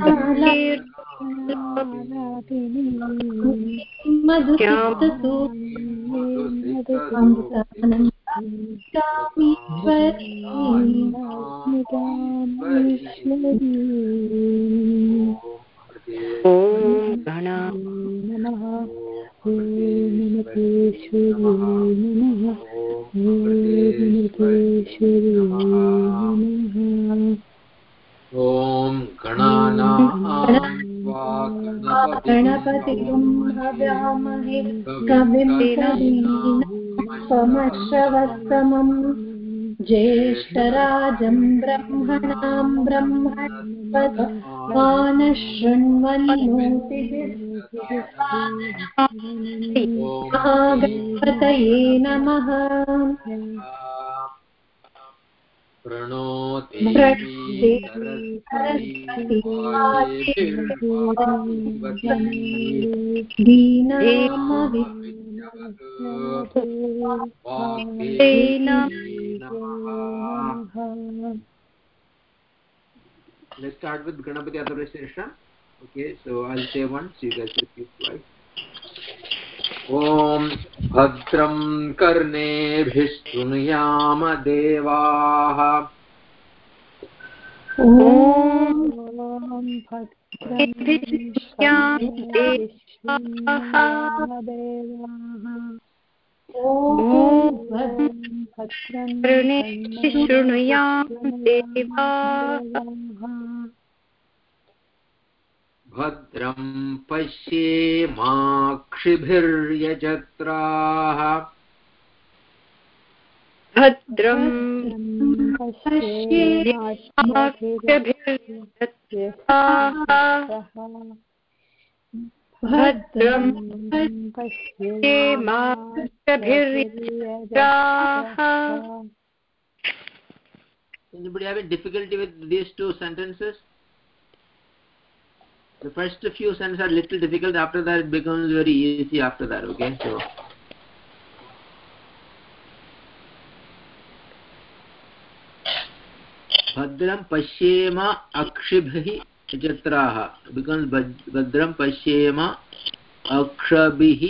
ॐ ज्येष्ठराजं ब्रह्मणां ब्रह्मणस्पदानः शृण्वन्नोतिभिर्महागणपतये नमः। प्रणोति दीनामवि Let's start with Ganapati Authorization. Okay, so I'll say once, you guys repeat twice. ॐ भद्रं कर्णेभिः देवाः ॐ शृणुयां भद्रं पश्येमाक्षिभिर्यजत्राः भद्रं भद्रं पश्येमाक्षभिर्यजत्राः Anybody having difficulty with these two sentences? The first few sentences are little difficult. After that, it becomes very easy. After that, okay. So, भद्रं पश्येम अक्षिभिः चत्राः। Becomes भद्रं पश्येम अक्षभिः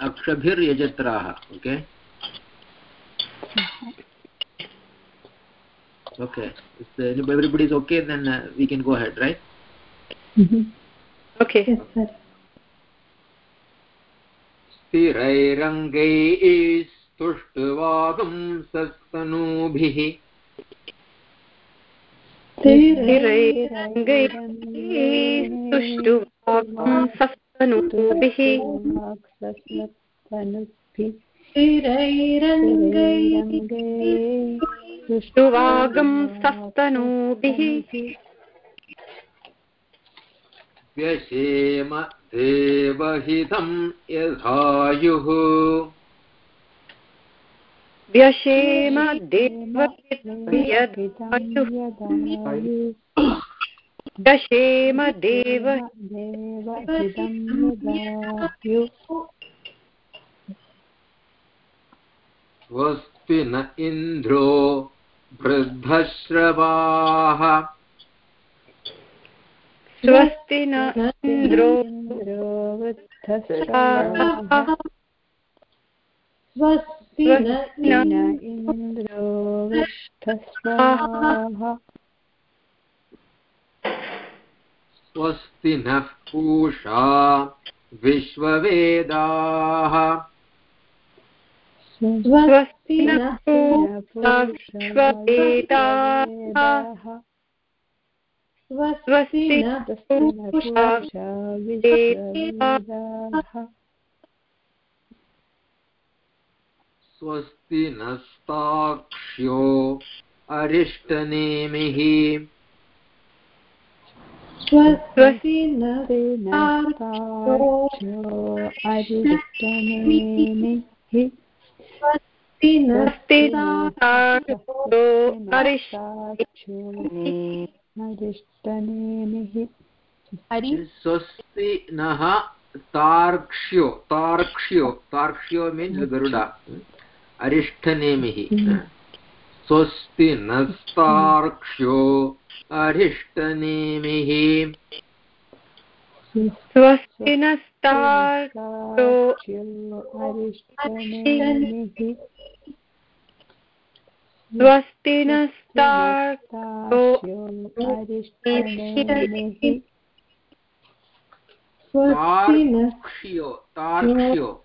अक्षभिर्यजत्राः okay okay if everybody is okay then uh, we can go ahead right? Okay. Yes, sir. स्थिरैरङ्गैः स्तुष्टुवागं सस्तनूभिः। तुष्टुवागं सस्तनूभिः तुष्टुवागं सस्तनूभिः व्यशेम देवहितं यथायुः व्यशेम व्यशेम देव स्वस्ति न इन्द्रो वृद्धश्रवाः। स्वस्ति न इन्द्रो वृद्धस्वाहा स्वस्ति नः पूषा विश्ववेदाः स्वस्ति न विश्ववेदाः स्वस्ति न स्वस्ति नस्ताक्ष्यो अरिष्टनेमिः स्वस्ति स्वस्ति नः तार्क्ष्यो तार्क्ष्यो तार्क्ष्यो मीन्स् गरुडा। अरिष्ठनेमिः स्वस्ति नस्तार्क्ष्यो अरिष्टनेमिः। स्वस्ति अरिष्टनेमिः। स्वस्ति नस्ताक्षो अरिष्टनेमिः। स्वस्ति न तार्क्ष्यो तार्क्ष्यो।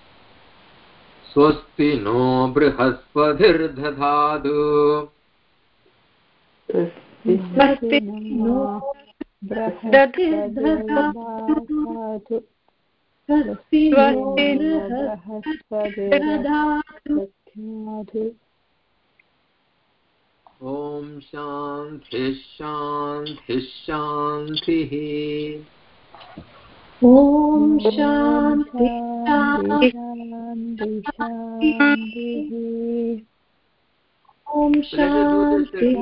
स्वस्ति नो बृहस्पतिर्दधातु। ॐ शान्तिः शान्तिः शान्तिः। ॐ शान्ति ॐ शान्ति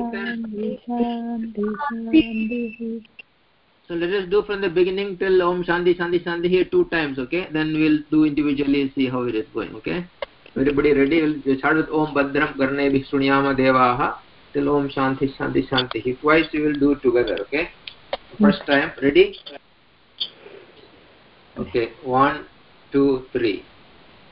So let us do from the beginning till Om Shanti Shanti Shanti here two times, okay? Then we'll do individually see how it is going, okay? Everybody ready? We'll start with Om Badram Karne Bhishrunyama Devaha till Om Shanti Shanti Shanti. Twice we will do together, okay? First time, ready? Okay, one, two, three.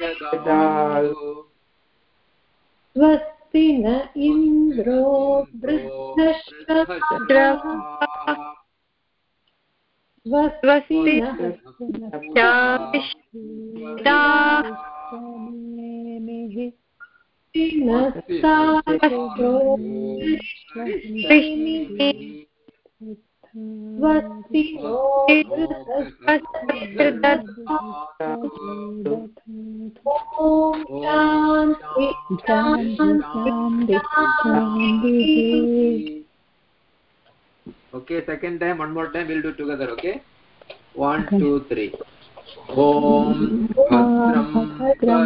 पश्येमाक्षभिर्यजत्राः स्वस्ति न इन्द्रो वृद्धश्रवः स्वस्ति न स्वस्ति न साक्षो स्वस्ति नो ॐ शान्ति शान्ति Okay, second time, one more time, we'll do together, okay? One, two, three. Om Bhadram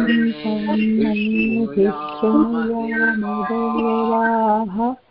विष्णुयामदेवाः Bhadram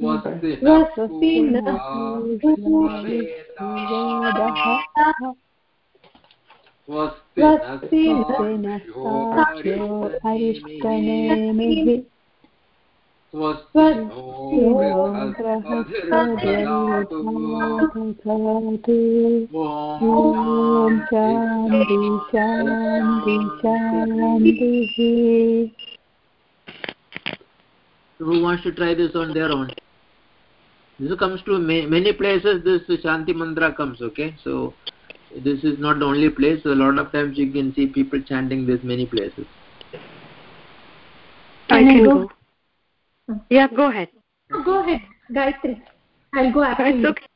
स्वस्ति स्वस्ति न स्वस्ति न साक्ष्यो अरिष्टनेमिः स्वस्ति नो बृहस्पतिर्दधातु ॐ ॐ शान्ति शान्ति शान्तिः Who wants to try this on their own? This comes to ma many places. This Shanti mantra comes. Okay, so this is not the only place. So a lot of times you can see people chanting this many places. I can go. Yeah, go ahead. go ahead gayatri i'll go after It's you okay.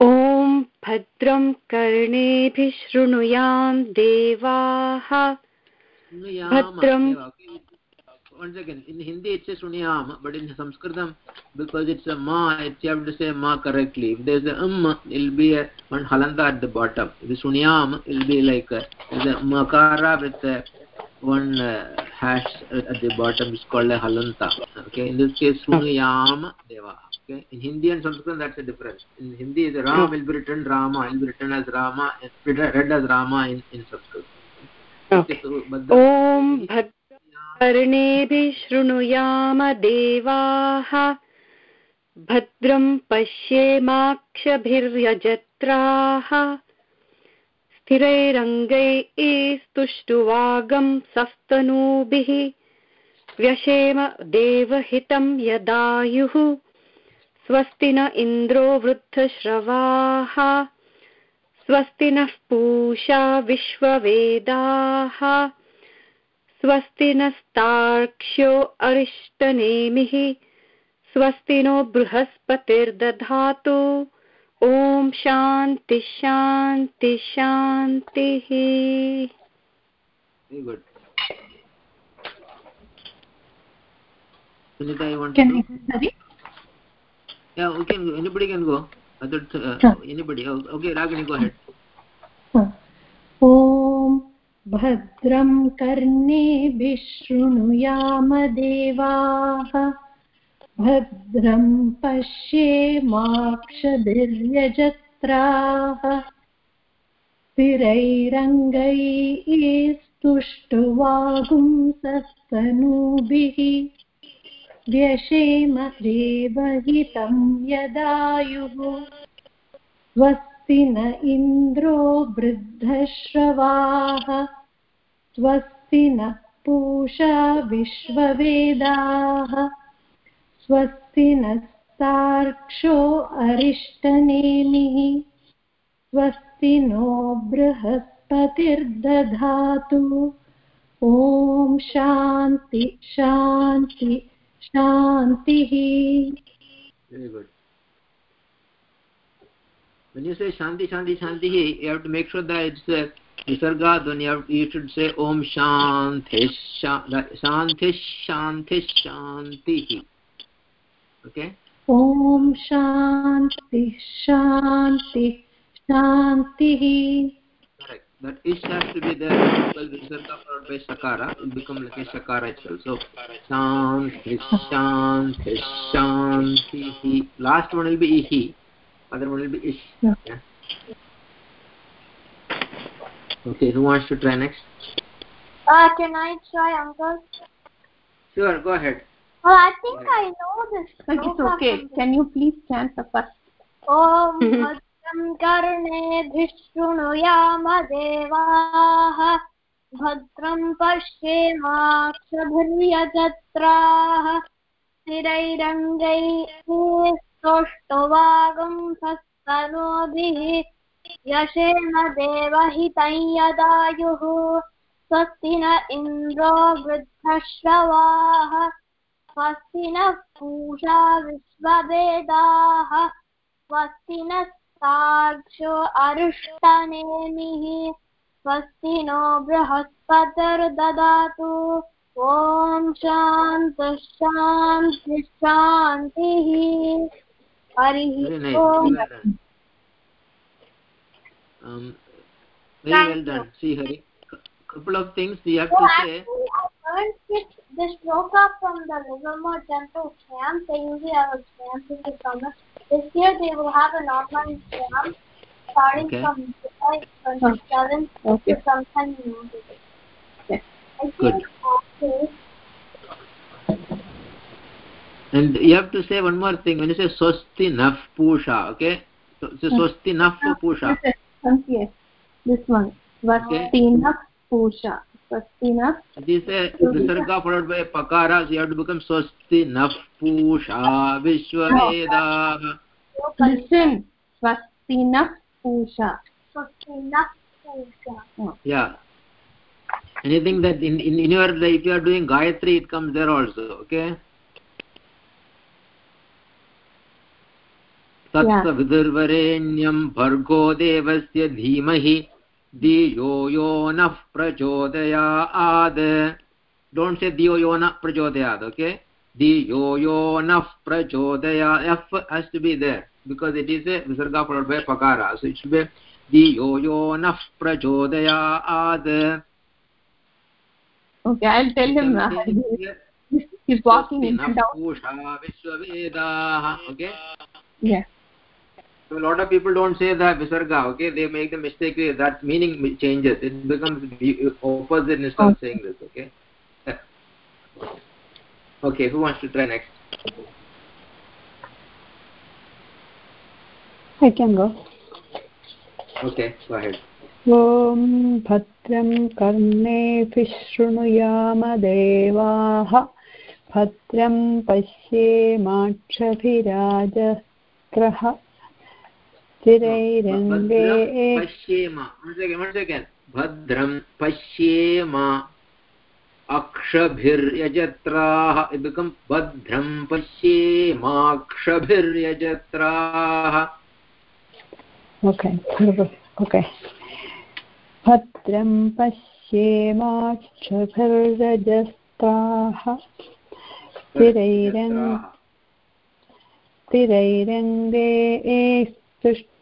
ॐ भद्रं कर्णेभिः शृणुयां देवाः Bhadram. Once again, in Hindi it says Sunyam, but in Sanskritam, because it's a Ma, it's, you have to say Ma correctly. If there's a Um, it'll be a, one Halanda at the bottom. If it's Sunyam, it'll be like a, a Makara with a, one uh, hash at the bottom is called a Halanta. Okay, in this case, Sunyam Deva. Okay, in Hindi and Sanskrit that's a difference. In Hindi, the Ram will be written Rama, will be written as Rama, read as Rama in, in Sanskrit. Okay. so, ॐ भद्रकर्णेभिः शृणुयाम देवाः। भद्रं पश्येमाक्षभिर्यजत्राः। स्थिरैरङ्गैस्तुष्टुवागं सस्तनूभिः। व्यशेम देवहितं यदायुः। स्वस्ति न इन्द्रो वृद्धश्रवाः। स्वस्ति नः पूषा विश्ववेदाः। स्वस्ति नस्तार्क्ष्यो अरिष्टनेमिः स्वस्ति नो बृहस्पतिर्दधातु ॐ शान्ति शान्ति शान्तिः Sunita, you want Can to I? Yeah, go. Anybody can go. Other, uh, Sure. anybody. Oh, Okay, Ragini, go ahead. ॐ भद्रं कर्णेभिः शृणुयाम देवाः भद्रं पश्येमाक्षभिर्यजत्राः स्थिरैरङ्गैस्तुष्टुवागुंसस्तनूभिः व्यशेम देवहितं यदायुः। स्वस्ति न इन्द्रो वृद्धश्रवाः स्वस्ति नः पूषा विश्ववेदाः स्वस्ति नस्तार्क्ष्यो अरिष्टनेमिः स्वस्ति नो बृहस्पतिर्दधातु ॐ शान्ति शान्ति, शान्तिः. When you say Shanti, Shanti, Shanti, you have to make sure that it's a Visarga, then you, have, you should say Om Shanti, Shanti, Shanti, Shanti. Okay? ॐ शान्ति शान्ति शान्तिः Correct. That ish has to be there because Visarga followed by Sakara, it become like a Sakara itself. So, Shanti, Shanti, Shanti. Last one will be Ihi, other one will be Ish. Yeah. Yeah. Okay, who wants to try next? Uh, can I try, Uncle? Sure, go ahead. Well, I think I know this. Like it's okay. Can you please chant the first? ॐ भद्रं शृणुयाम देवाः भद्रं पश्येमाक्षभिर्यजत्राः स्थिरैरङ्गैः स्तोष्टुवागं सस्तनोभिः यशेम देवहितं स्वस्ति न इन्द्रो वृद्धश्रवाः, स्वस्ति नः पूषा विश्ववेदाः स्वस्ति नः साक्षो अरिष्टनेमिः, स्वस्ति नो बृहस्पतिर्ददातु। ॐ शान्ति शान्तिः। Very nice. Um, very well done. See, Hari. Couple of things we have so to actually. I learned this up from the Livermore Temple camp. They usually have a camp in the summer. This year they will have an online camp starting okay. from July 27th okay. to sometime in August. Okay. Good okay. And you have to say one more thing. When you say Swasti Naf Pusha, okay? So, so hmm. Swasti Naf Pusha. Yes, this one. Svastina Pusha. Svastina. It is a Visarga followed by Pakara, so you have to become Swasti Naf Pusha Vishwaveda. Listen. Svastina Pusha. So enough Pusha. Yeah. Anything that in, in, in your, if you are doing Gayatri, it comes there also, okay? तत्सविदुर्वरेण्यं भर्गो देवस्य धीमहि धियो यो नः प्रचोदयाद् don't से धियो यो न प्रचोदयात् ओके धियो यो नः प्रचोदया if because it is a विसर्गा यो नः प्रचोदयाद् He's walking in and out. Okay? Yeah. So a lot of people don't say that visarga, okay? They make the mistake that meaning changes. It becomes opposite instead of saying this, okay? okay, who wants to try next? I can go. Okay, go ahead. ॐ भद्रं कर्णेभिः शृणुयामदेवाः भद्रं पश्येमाक्षभिराजत्रः स्थिरैरङ्गे पश्येम। भद्रं पश्येम। अक्षभिर्यजत्राः। becomes भद्रं पश्येमाक्षभिर्यजत्राः okay okay भद्रं पश्येमाक्षभिर्रजस्ताः स्थिरैरङ् स्थिरैरङ्गे स्थिरैरङ्गे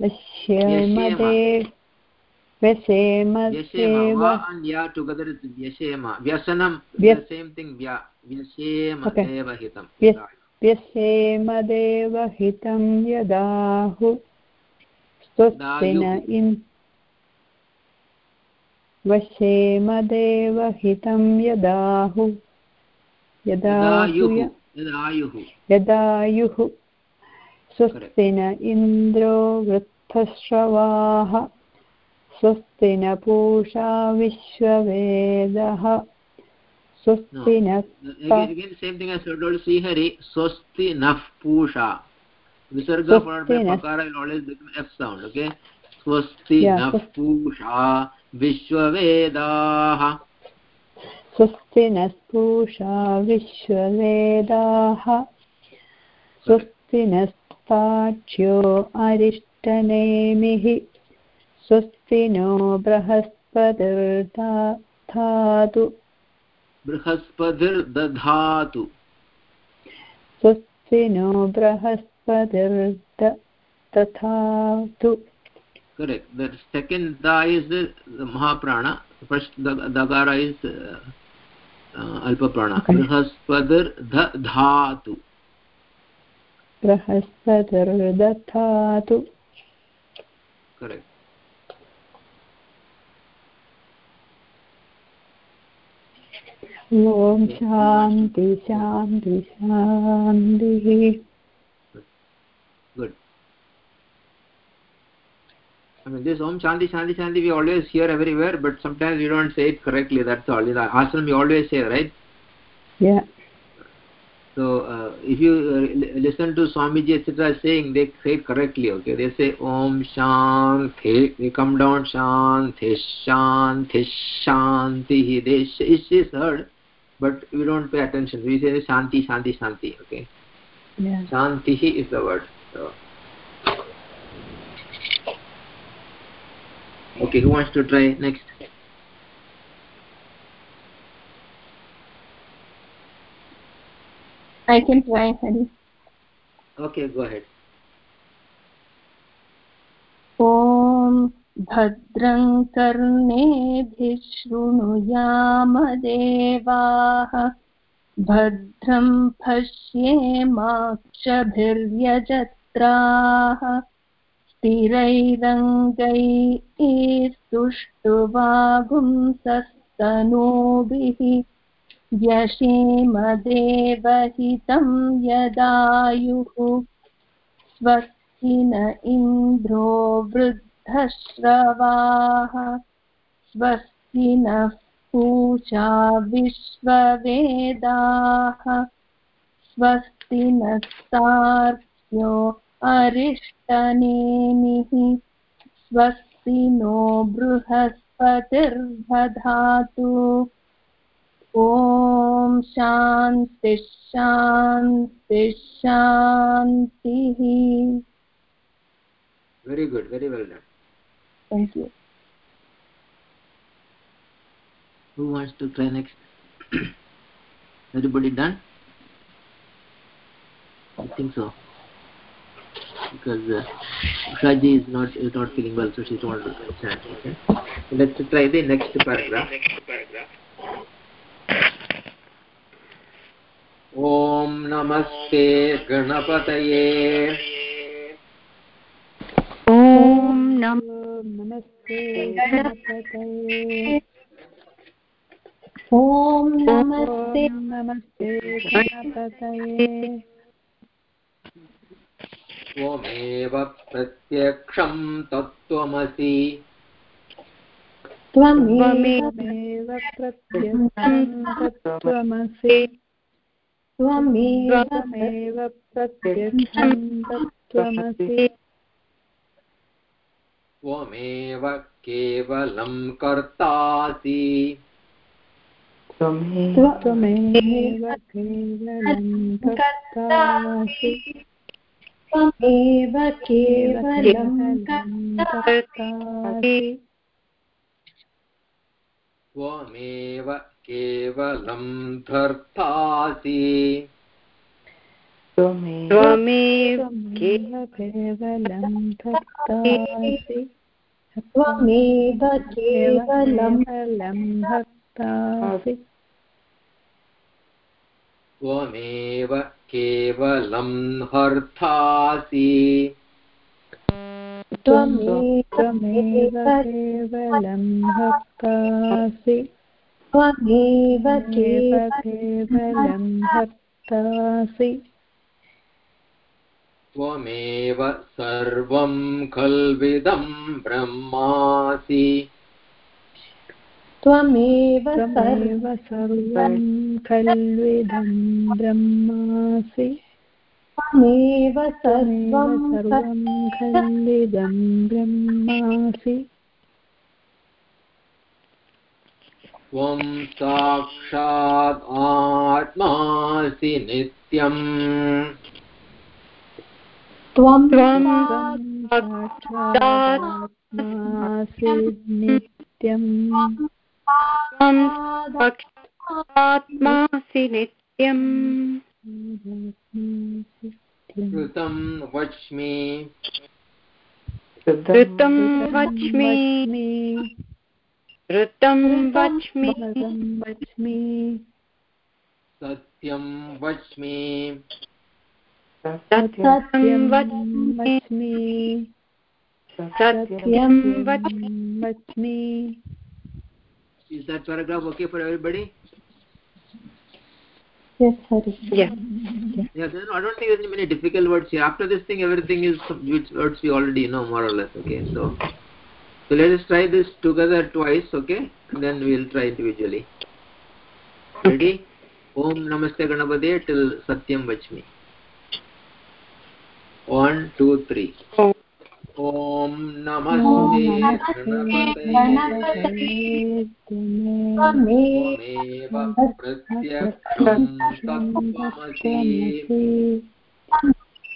वश्येमदे Vyashema. व्यसेमदेव Va and ya together is vyashema. Vyasanam, Vyas- the same thing. Vya, vyashema Okay. eva hitam. Vyas- व्यसेमदेव हितं यदाहु स्वस्ति न दायुः। In वशेमदेव हितं यदाहु यदाहु Yadayuhu. Yadayuhu. स्वस्ति न इन्द्रो वृत्थश्रवाः स्वस्ति न पूषा विश्ववेदः। स्वस्ति नः स्वस्ति नः पूषा। स्वस्ति नः पूषा विश्ववेदाः। स्वस्ति न नस्ताक्ष्यो अरिष्टनेमिः स्वस्ति नो बृहस्पतिर्धातु बृहस्पतिर्दधातु स्वस्ति नो बृहस्पतिर्दधातु correct the second da is the, the mahaprana the first the dagara is uh, uh, alpa prana Okay. brihasphadir dha dhatu बृहस्पतिर्दधातु ॐ शान्ति शान्ति शान्तिः good I mean, this Om Shanti Shanti Shanti we always hear everywhere, but sometimes we don't say it correctly. That's all. In ashram, we always say, right? Yeah. So uh, if you uh, listen to Swamiji etc. saying, they say it correctly. Okay, they say Om Shanti. They come down Shanti Shanti Shanti. It's is heard, but we don't pay attention. We say Shanti Shanti Shanti. Okay, Yeah. Shanti is the word. So. Okay, who wants to try next? I can try, Hari. Okay, go ahead. ॐ भद्रं कर्णेभिः भद्रं पश्येमाक्षभिर्यजत्राः स्थिरैरङ्गैस्तुष्टुवागुंसस्तनूभिः व्यशेमदेवहितं यदायुः स्वस्ति स्वस्ति न इन्द्रो वृद्धश्रवाः, स्वस्ति नः पूषा विश्ववेदाः, स्वस्ति नस्तार्क्ष्यो अरिष्टनेमिः, स्वस्ति नो बृहस्पतिर्दधातु ॐ शान्ति शान्ति शान्तिः very good very well done Thank you. who wants to try next everybody done i think so because uh, Shaji is not is not feeling well so she don't want to chant okay so let's try the next paragraph ॐ नमस्ते गणपतये। ॐ नमस्ते गणपतये। ॐ नमस्ते नमस्ते गणपतये। त्वमेव प्रत्यक्षं तत्त्वमसि। त्वमेव त्वमेव प्रत्यक्षं तत्त्वमसि। त्वमेव त्वमेव प्रत्यक्षं तत्त्वमसि त्वमेव केवलं कर्तासि। त्वमेव केवलं कर्तासि। त्वमेव केवलं कर्तासि। त्वमेव केवलं धर्तासि। त्वमेव केवलं कर्तासि त्वमेव केवलं केवलं भक्तासि त्वमेव केवलं हर्तासि त्वमेव केवलं भक्तासि त्वमेव केवलं भक्तासि त्वमेव सर्वं खल्विदं ब्रह्मासि। त्वमेव त्वमेव सर्वं खल्विदं ब्रह्मासि। त्वमेव सर्वं सर्वं खल्विदं ब्रह्मासि। त्वं साक्षात् आत्मासि नित्यम् त्वं त्वं त्वं साक्षादात्मासि नित्यम् त्वं साक्षात्मासि नित्यम् कृतं वच्मि ऋतं वच्मि ऋतं वच्मि वच्मि सत्यं वच्मि सत्यं वच्मि सत्यं वच्मि वच्मि Is that paragraph okay for everybody? Yes, Hari. Yes. Yeah, then I don't think there's many difficult words here. After this thing, everything is which words we already know more or less. Okay, so so let us try this together twice. Okay, and then we'll try individually. Ready? Om Namaste Ganapate till Satyam Vachmi. One, two, three. Om. Om Namaste Ganapate. त्वमेव त्वमेव प्रत्यक्षं तत्त्वमसि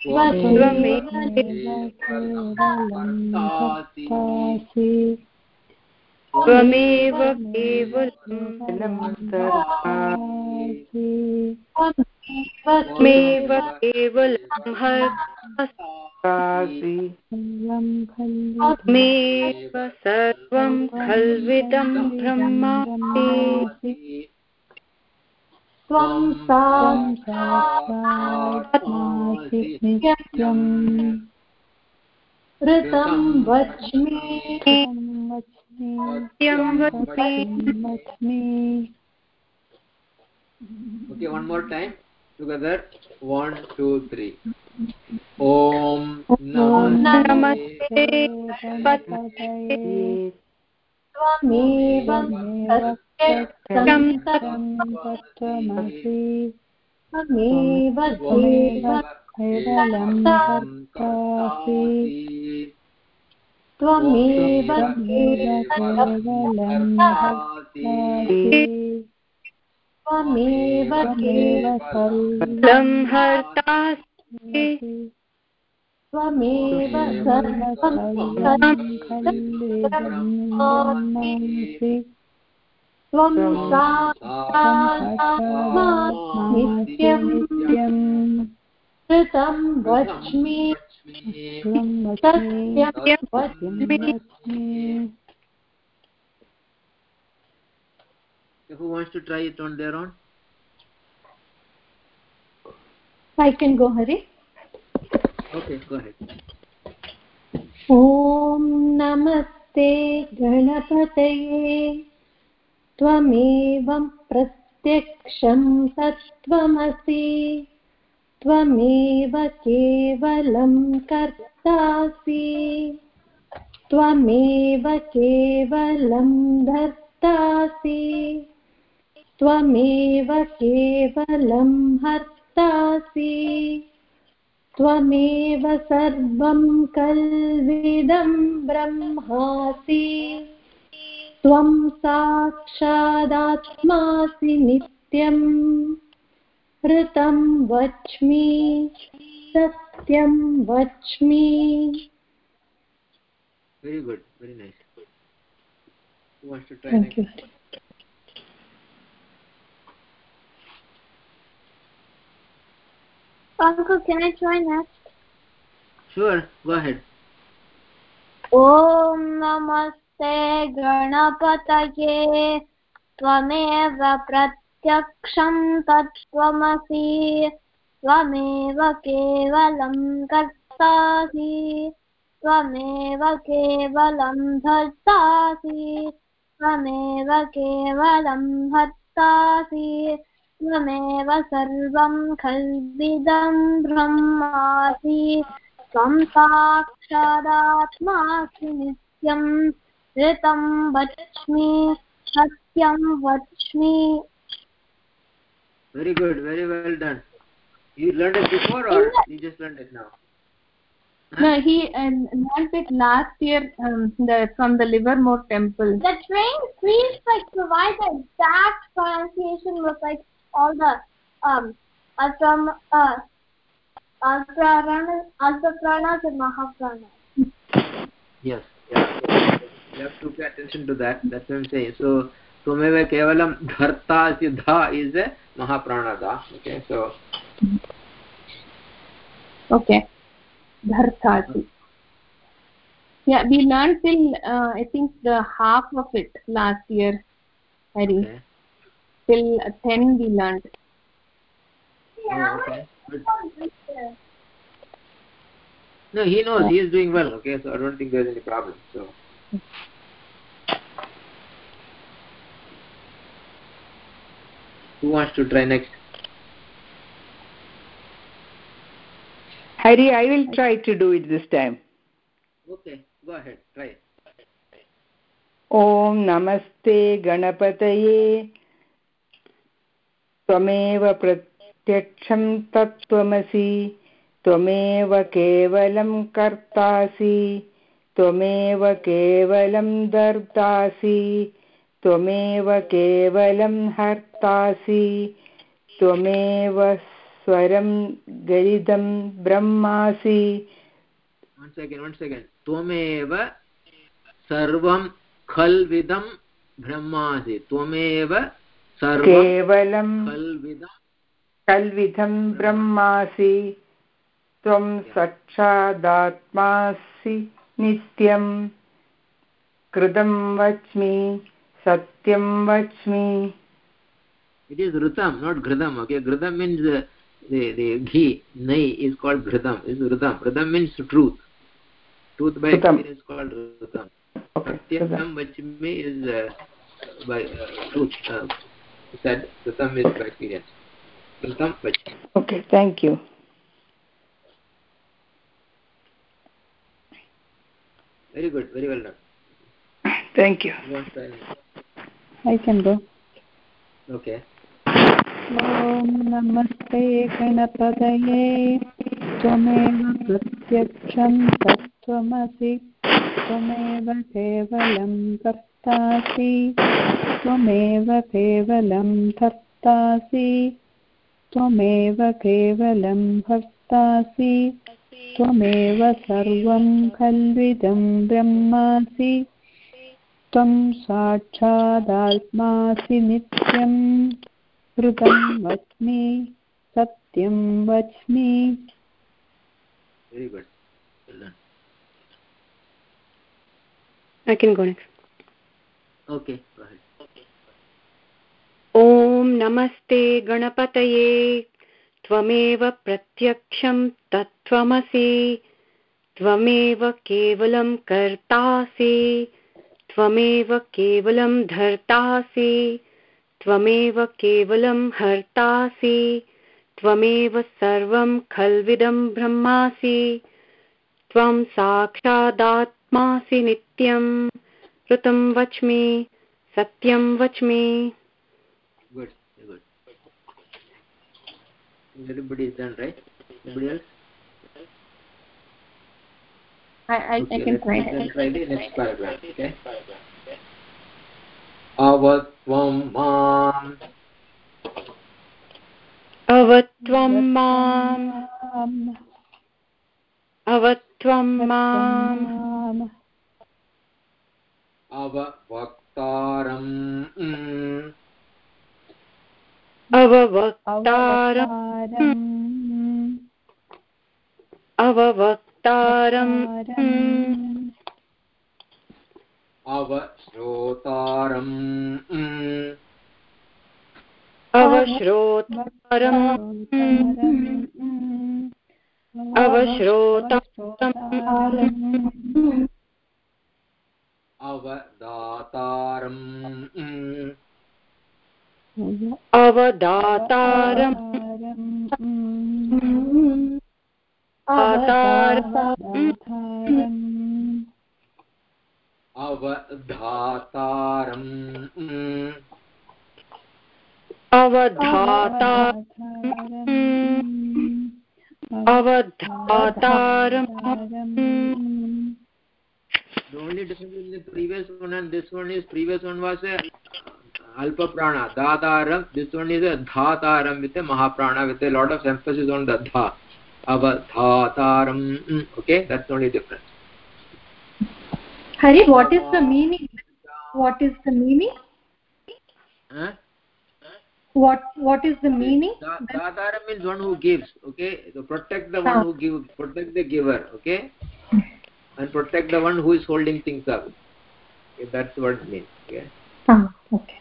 त्वमेव केवलं त्वमेव त्वमेव सर्वं खल्विदं ब्रह्मासि त्वं नित्यम् ऋतं वच्मि वच्मि सत्यं वच्मि वच्मि Okay, one more time. Together. One, two, three. ॐ नमस्ते त्वमेव प्रत्यक्षं तत्त्वमसि त्वमेव केवलं कर्तासि त्वमेव केवलं भक्तासि त्वमेव त्वमेव हर्तासि त्वमेव सर्वं खल्विदन्नासि त्वं साक्षात्मा नित्यं कृतं वच्मि सत्यं वच्मि Who wants to try it on their own? I can go Hari ॐ नमस्ते गणपतये। त्वमेवं प्रत्यक्षं तत्त्वमसि त्वमेव केवलं कर्तासि। त्वमेव केवलं धर्तासि। त्वमेव केवलं हर्तासि। त्वमेव सर्वं कल्विदं ब्रह्मासि त्वं साक्षादात्मासि नित्यम् ऋतं वच्मि सत्यं वच्मि Very good, very nice. Who wants to try Thank next? you. Uncle, can I try next? Sure, go ahead. ॐ नमस्ते गणपतये त्वमेव प्रत्यक्षं तत्त्वमसि त्वमेव केवलं कर्तासि त्वमेव केवलं धर्तासि त्वमेव केवलं हर्तासि त्वमेव सर्वं खल्विदं ब्रह्मासि त्वं साक्षादात्मासि नित्यं ऋतं वच्मि सत्यं वच्मि Very good, very well done. You learned it before or you just learned it now? No, he uh, learned it last year um, the, from the Livermore temple. The trained priest like provide the exact pronunciation with like all the um from uh alprana alpranas and mahapranas. Yes. Yeah. You have to pay attention to that. That's what I'm saying. So, Tumeva Kevalam Dharta Siddha is a Mahaprana Da. Okay, so Okay. Dhartati. Yeah, we learned till uh, I think the half of it last year. Hari. okay. Till uh, 10 we learned. Oh, okay. Good. No, he knows. He is doing well. Okay, so I don't think there's any problem. So. Who wants to try next? Hari, I will try to do it this time. Okay, go ahead. Try it. ॐ नमस्ते गणपतये त्वमेव प्रत्यक्षं तत्त्वमसि, त्वमेव केवलं कर्तासि, त्वमेव केवलं दर्तासि त्वमेव केवलं हर्तासि, त्वमेव स्वरं गरिदं ब्रह्मासि sarvam khalvidam brahmasi. Tvameva sarvam केवलं कल्विधं ब्रह्मासि त्वं सक्षादात्मासि नित्यं। कृतं वच्मि सत्यं वच्मि। इट् इस् ऋतं नाट् घृतम् ओके घृतं मीन्स् घी नै इस् काल्ड् घृतम् इस् ऋतं ऋतं means truth truth by is called ऋतं सत्यं वच्मि is he said pratham is criterion pratham vachi okay thank you very good very well done thank you i can go okay ॐ नमस्ते गणपतये त्वमेव प्रत्यक्षं तत्त्वमसि त्वमेव केवलं कर्तासि त्वमेव केवलं धर्तासि त्वमेव केवलं भर्तासि। त्वमेव सर्वं खल्विदं ब्रह्मासि। त्वं साक्षादात्मासि नित्यम् ऋतं वच्मि सत्यं वच्मि very good. I can go next. okay go ahead. नमस्ते गणपतये। त्वमेव प्रत्यक्षं तत्त्वमसि। त्वमेव केवलं कर्तासि। त्वमेव केवलं धर्तासि। त्वमेव केवलं हर्तासि। त्वमेव सर्वं खल्विदं ब्रह्मासि। त्वं साक्षादात्मासि नित्यं। ऋतं वच्मि, सत्यं वच्मि। everybody is done right everybody else I, I, okay, I can try. Let's try the next paragraph. Okay. Avatvam mam. Avatvam mam. Avatvam mam. Avavaktaram. अववक्तारम्। अववक्तारम्। अवश्रोतारम्। अवश्रोतारम्। avadataram mm, अवदातारम् avadhataram mm, अवधातारम् अवधातारम् The only difference in the previous one and this one is previous one was a alpa prana dadaram. This one is a dhataram with a mahaprana with a lot of emphasis on the dha. Avadhataram. Mm, Okay, that's the only difference. Hari, what is the meaning? What is the meaning? Huh? What What is the meaning? Da- means one who gives. Okay, so protect the one who gives, protect the giver. Okay, and protect the one who is holding things up. Okay, that's what it means. Okay. Ah, okay.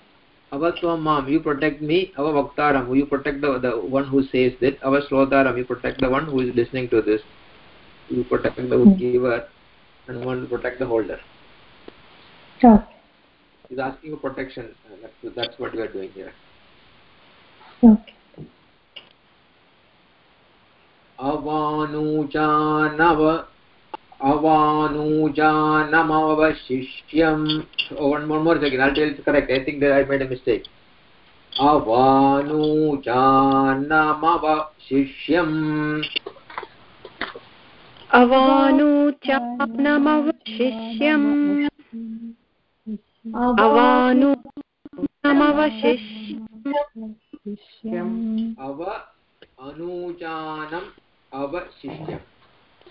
Avatvam mam, you protect me. Avavaktaram, you protect the, the one who says it. Avaslotaram, you protect the one who is listening to this. You protect the giver and one protect the holder. Okay. He's asking for protection. Uh, That's, that's what we are doing here. Okay. Avanujanava Oh, one, one more second. I'll tell you correct. I think that I made a mistake. Avanujanamavashishyam. अवानुचानमवशिष्यम् अवानुनमवशिष्यम् Ava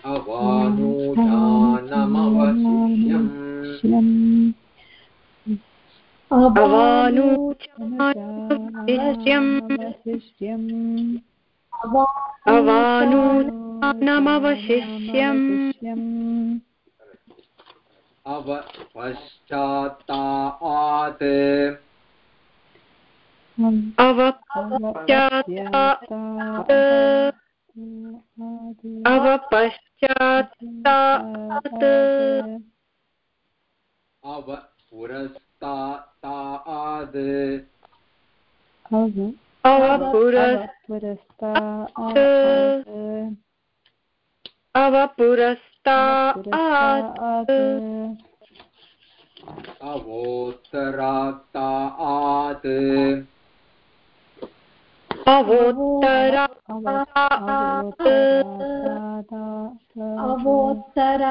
Avanujanamavashishyam. अवानुचानमवशिष्यम् अवानुचानमवशिष्यम् Avapashchataat. अवपश्चात् अवपश्चात्तात्। Avapurastataat. अवपुरस् अवपुरस्तात्। पुरस्तात् अवोत्तरात्तात्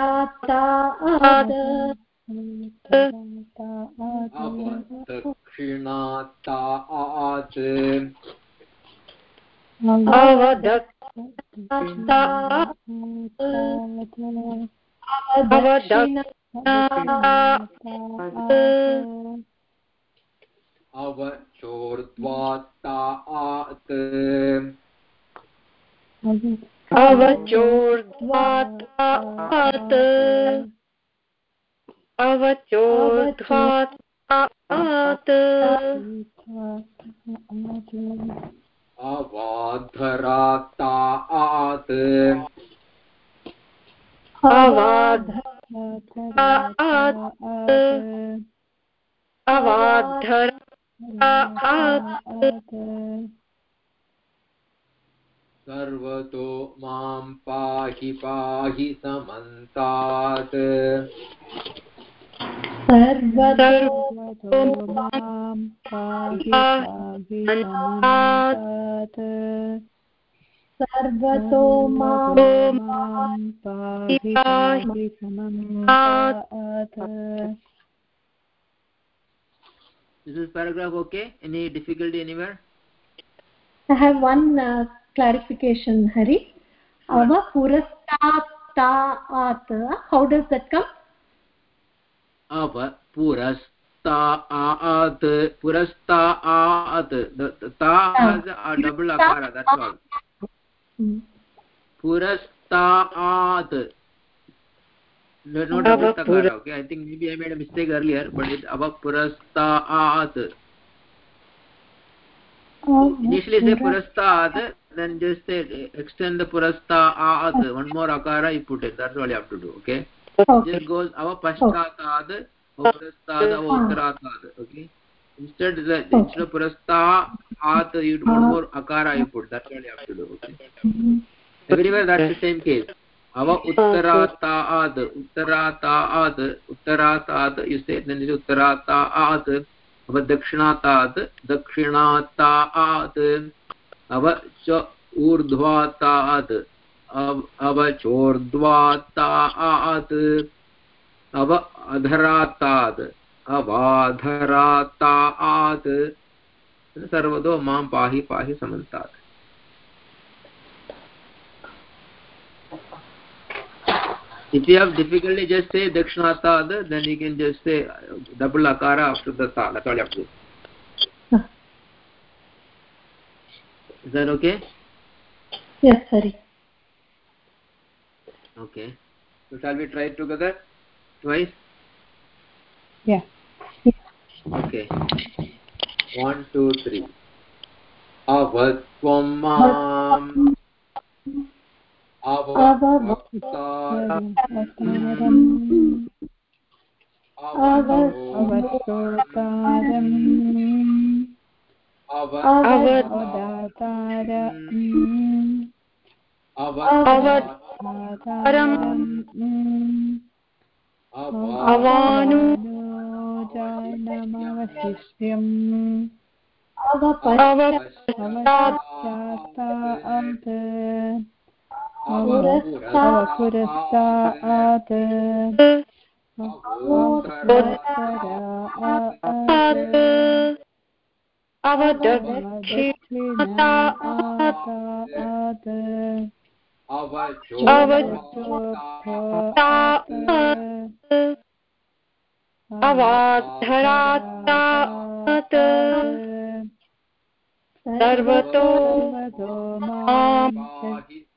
अवोत्तरात्तात् अवदक्षिणात्तात् अवचोर्ध्वात्तात् अवचोर्ध्वात् अवचोर्ध्वात् अवाधरात्तात् अवाधर सर्वतो माँ पाहि पाहि समन्तात्। सर्वतो माँ पाहि पाहि समन्तात्। सर्वतो माँ पाहि पाहि समन्तात्। This is paragraph okay? Any difficulty anywhere? I have one uh, clarification, Hari. Ava purastat How does that come? Ava purastaat purastaat the, the ta has a double akara that's all Hmm. purastaat no, no double takara okay i think maybe i made a mistake earlier but it's ava purastaat initially say purastaat then just say extend the purastaat one more akara you put it that's all you have to do okay Okay. just goes ava pashtatad purastad ava uttaratad okay instead the instead of purastat you one more akara you put that's all you have to do okay everywhere that's the same case मम हाँ, तो- उत्तराताद् उत्तराताद् उत्तराताद् युस्ते उत्तराताद् अव दक्षिणाताद् दक्षिणाताद् अव च ऊर्ध्वाताद् अव अवचोर्ध्वाताद् अव अधराताद् अवाधराताद् सर्वतो माँ पाहि पाहि समन्तात्। If you have difficulty just say dakshinatad then you can just say double akara after the ta that's all you have to do. Is that okay? Yes, Hari. okay. So shall we try it together? Twice? Yeah. okay. One two three. Avatvam अवतोतारम् अवदातारम् अवानु जानमवशिष्यम् अवपश्चात् अवदक्षिणात् अवाधरात् सर्वतो माँ। पाहि समन्तात्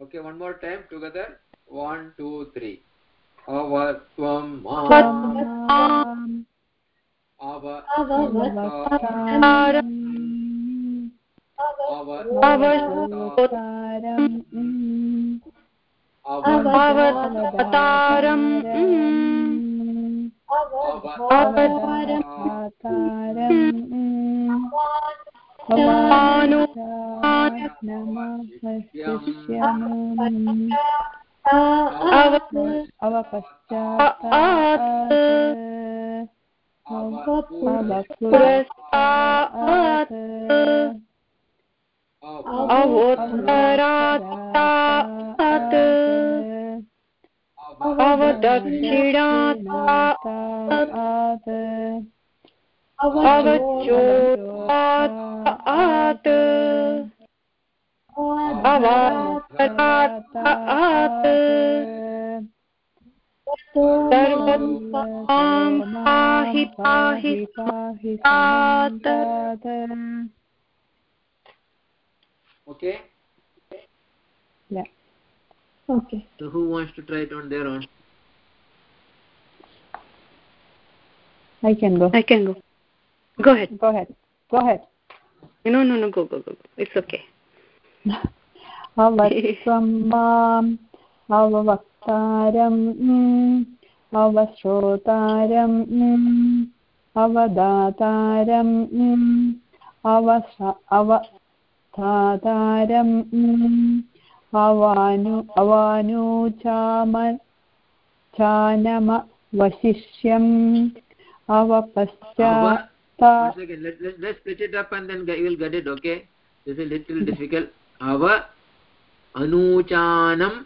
okay one more time together one two three avatvam mam माम् avavaktaram Avataram avavaktaram Avataram Avataram नमः शिष्यम् अवपश्चात् पुरस्तात् अवोत्तरात् अवदक्षिणात् अवचोरात् अवातरात् सर्वत्वां पाहि पाहि स्मात् okay okay so who wants to try it on their own I can go. I can go. Go ahead. Go ahead. Go ahead. No, no, no. Go, go, go. go. It's okay. अवत्वं माम् अववक्तारम् अवश्रोतारम् अवदातारम् अवस अवधातारम् अवानु अवानुचाम चानम वशिष्यम् अवपश्चात् one second let, let, let's split it up and then get, you will get it okay this is little difficult ava anuchanam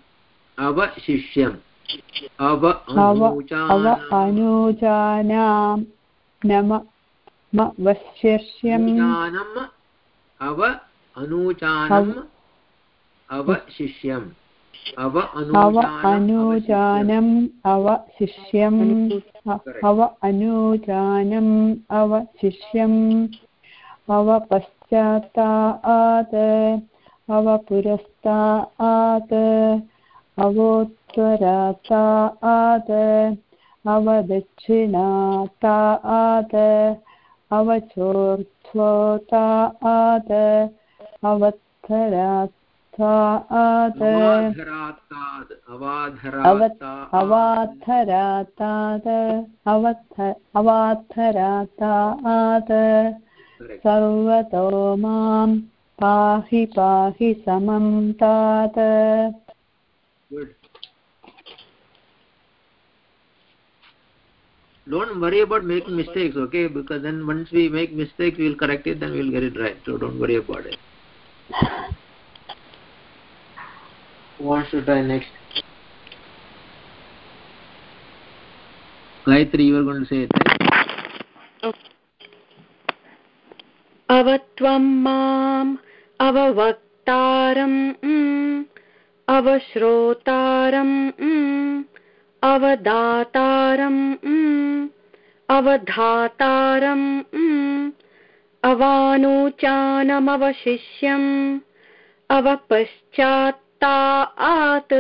avashishyam. ava shishyam ava anuchanam नम म anuchanam ava anuchanam ava shishyam ava अव anuchanam. अनुजानम् अव शिष्यम् अव अनुजानम् अव शिष्यम् अव पश्चात्तात् अव पुरस्तात् अवोत्तरात्तात् अव दक्षिणात्तात् अव चोर्ध्वोत्तात् अवत्तरात् तात् अवाधरात्ताद् अवत् अवाधरात्ताद् अवात्थरातात् अवत्थ अवात्थरातात् Correct. सर्वतो माँ पाहि पाहि समं तात Don't worry about making mistakes, okay? Because then once we make mistakes, we'll correct it, then we'll get it right. So don't worry about it. Wants to try next? Gayatri, you were going to say it, right? अवत्वं माम् अववक्तारम् mm, अवश्रोतारम् mm, अवदातारम् mm, अवधातारम् mm, अवानुचानमवशिष्यम् अवपश्चात्तात्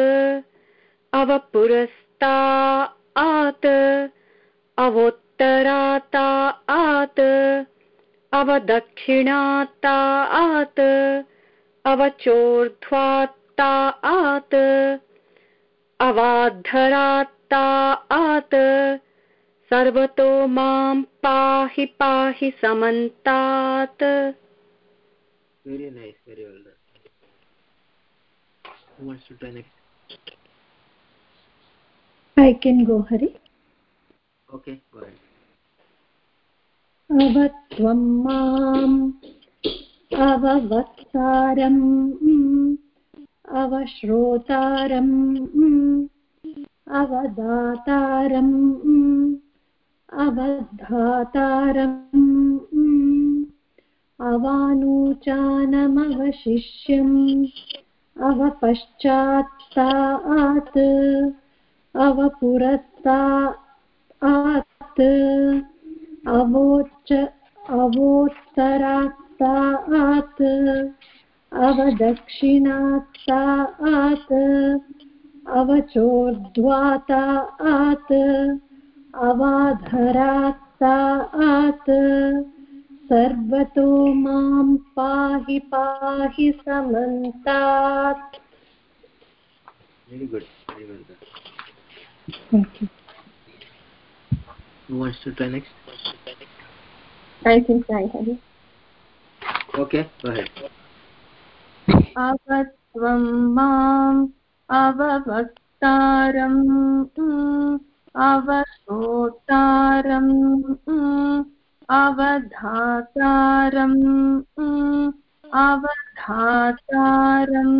अवपुरस्तात् अवोत्तरातात् अवदक्षिणात्तात् अवचोर्ध्वात्तात् अवाधरात्तात् सर्वतो माँ पाहि पाहि समन्तात् nice, very well done. Who wants to try next? i can go hari Okay, go ahead. अवत्वं माम् अववत्सारम् अवश्रोतारम् अवदातारम् अवधातारम् अवानुचानमवशिष्यम् अवपश्चात्तात् अवपुरस्तात् अवोच्च अवोत्तरात्तात् अवदक्षिणात्तात् अवचोर्ध्वातात् अवाधरात्तात् सर्वतो माँ पाहि पाहि समन्तात् Very good, very well done. Thank you. Who wants to try next? I think I have it. Okay, go ahead. अवत्वं माम् अववक्तारम् अवश्रोतारम् अवधातारम् अवधातारम्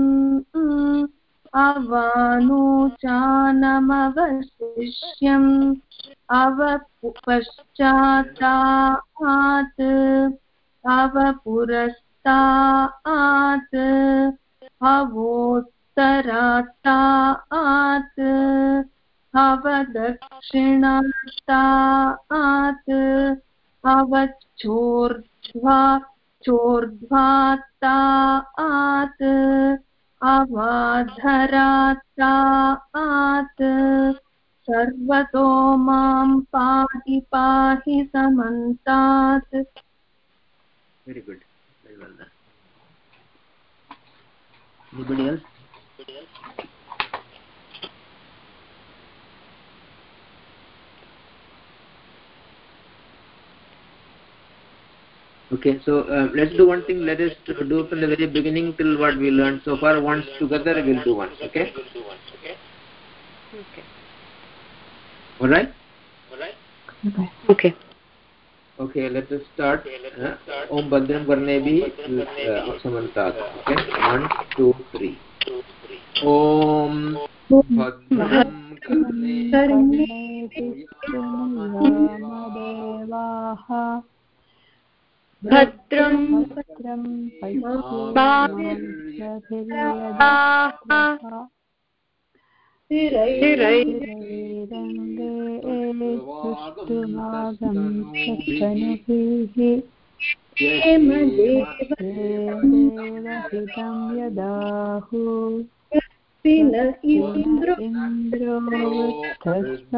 अवानोचानमवशिष्यम् अवपश्चात्तात् अवपुरस्तात् अवोत्तरात्तात् अवदक्षिणात्तात् अवचोर्ध्वा चोर्ध्वात्तात् अवाधरात्तात् सर्वतो माँ पाहि पाहि समन्तात्। Well done. Anybody else? Okay so uh, let's do one thing let us do from the very beginning till what we learned so far once together we'll do once okay okay all right all right okay okay let us start om badram karne bhi samantat okay 1 2 3 om badram karne देवाः भद्रं भद्रं स्थिरैरङ्गे सुष्ठुमागं देवहितं यदाहु वृद्धस्रवाः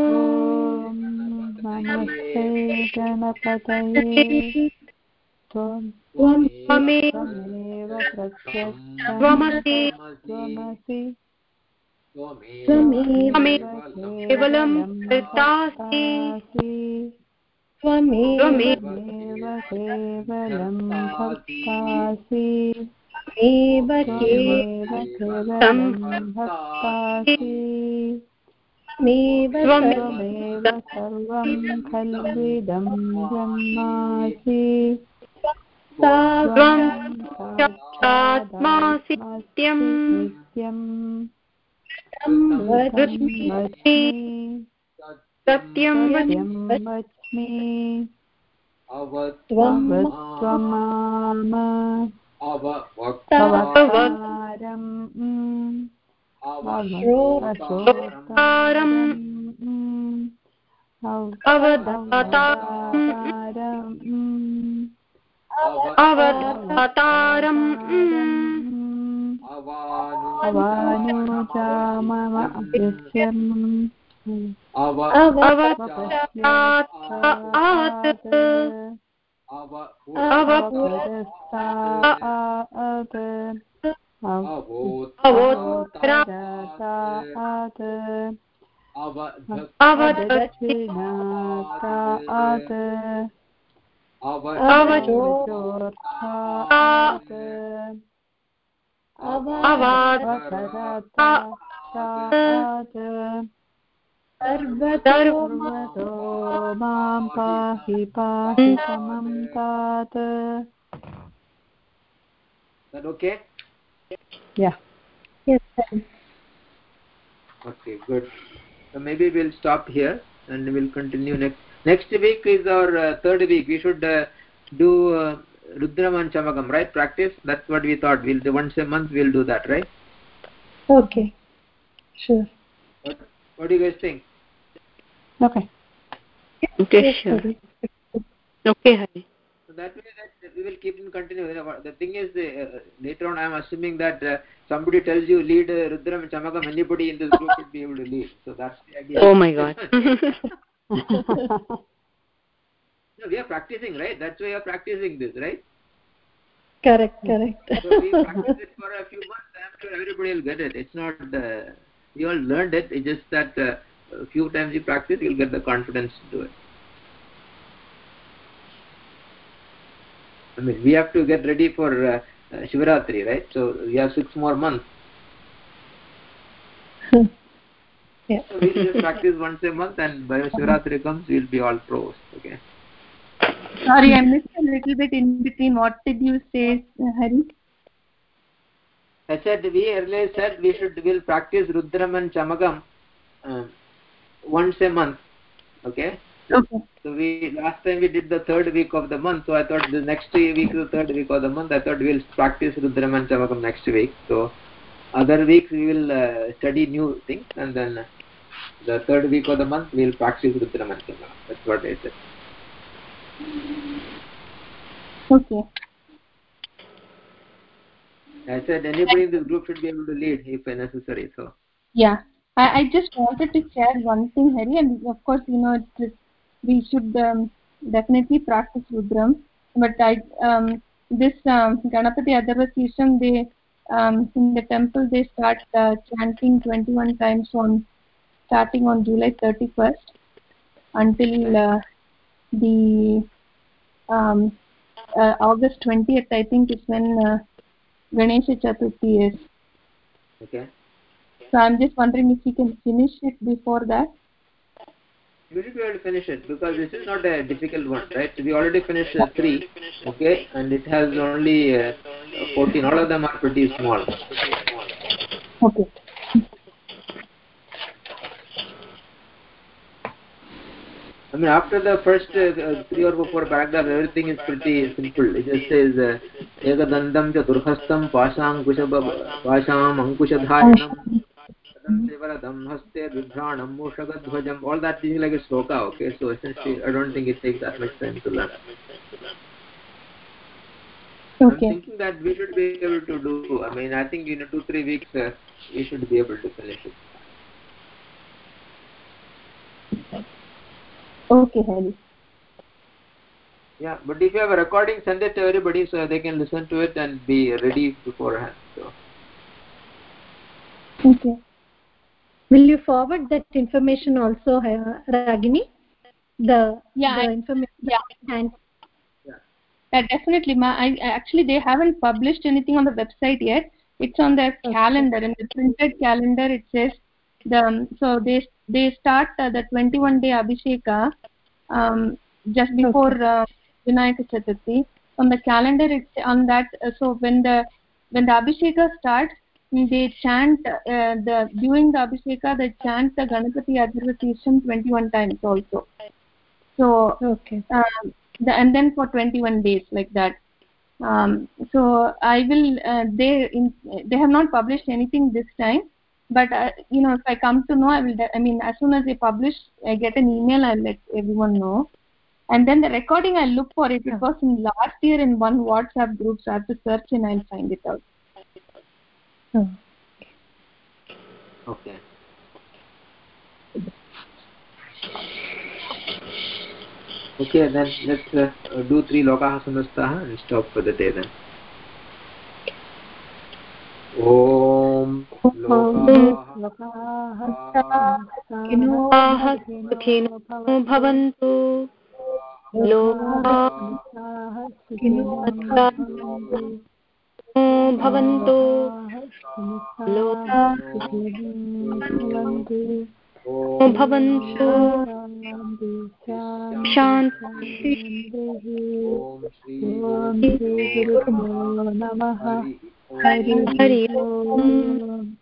नमस्ते गणपतये त्वं त्वमेव त्वमेव प्रत्यक्षं त्वमसि केवलं कर्तासि त्वमेव केवलं भक्तासि। एव केवलं भक्तासि। त्वमेव सर्वं खल्विदं ब्रह्मासि त्वं साक्षात्मासि सत्यं वच्मि त्वमाम अवतारम् अवधातारम् अवानुजामवशिष्यम् अवपश्चात् अवपुरस्तात् अवोत्तरात् अवदक्षिणातात्। अवचोर्थात् अवधरतात् सर्वतो माँ पाहि पाहि समं तात that okay Yeah. Yes, sir. okay good so maybe we'll stop here and we'll continue next next week is our uh, third week we should uh, do uh, rudram and chamakam right practice that's what we thought we'll do once a month we'll do that right Okay. Sure. what, what do you guys think Okay. Okay, sure. Okay, Hari. So that way that we will keep in continue. The thing is, uh, later on I am assuming that uh, somebody tells you lead uh, Rudram and Chamakam, anybody in this group should be able to lead. So that's the idea. oh my god no, we are practicing, right? That's why we are practicing this, right? correct correct so we practice it for a few months. I'm sure everybody will get it. It's not uh, you all learned it. It's just that uh, a few times you practice, you'll get the confidence to do it. I mean, we have to get ready for uh, uh, Shivaratri, right? So we have six more months. yeah So we'll just practice once a month, and by Shivaratri comes, we'll be all pros. Okay. Sorry, I missed a little bit in between. What did you say, Hari? I said we earlier said we should will practice Rudram and Chamakam um, once a month. Okay. Okay. So we last time we did the third week of the month. So I thought the next week the third week of the month. I thought we'll practice Rudram and Chamakam next week. So other weeks we will uh, study new things, and then the third week of the month we'll practice Rudram and Chamakam. That's what I said. Okay. I said anybody in this group should be able to lead if necessary. So Yeah. I, I just wanted to share one thing, Hari, and of course, you know, it's, we should um, definitely practice Rudram. But I, um, this um, Ganapati Adharvasisham, they um, in the temple they start uh, chanting 21 times on starting on July 31st until uh, the um, uh, August 20th. I think is when uh, Ganesha Chaturthi is. okay. So I'm just wondering if we can finish it before that. We should be able to finish it because this is not a difficult one, right? We already finished uh, three, okay, and it has only uh, 14. All of them are pretty small. Okay. I mean, after the first uh, uh, three or four paragraphs, everything is pretty simple. It just says, uh, Ekadandam cha durhastam pasham kushab pasham ankushadhayanam padam sevaradam haste vibhranam mushagadhvajam. All that is like a sloka, okay? So essentially, I don't think it takes that much time to learn. Okay. I'm thinking that we should be able to do. I mean, I think in two three weeks uh, we should be able to finish it. Okay, Hari. Yeah, but if you have a recording, send it to everybody so they can listen to it and be ready beforehand. So Okay. Will you forward that information also uh, ragini the Yeah, the I- information yeah. and Yeah, definitely. Ma, I, I- actually, they haven't published anything on the website yet. It's on their calendar. In the printed calendar, it says the so they they start uh, the 21 day Abhisheka um, just before uh, Vinayaka Chaturthi. On the calendar, it's on that. Uh, so when the when the Abhisheka starts, they chant uh, the during the Abhisheka they chant the Ganapati Adharvasisham 21 times also. So okay. um, the, and then for 21 days like that. Um, so i will uh, they in, they have not published anything this time but uh, you know if i come to know i will i mean as soon as they publish i get an email i'll let everyone know. And then the recording i'll look for it. Because in last year in one whatsapp group so i have to search and i'll find it out. Okay. Okay, then let's uh, do three lokaha samastaha and stop for the day then. ॐ लोकाः लोकाः सुखिनो भवन्तु लोकाः सुखिनो भवन्तु लोकाः ॐ भवन्तु। शान्ति। नमः। हरि हरि ओम्।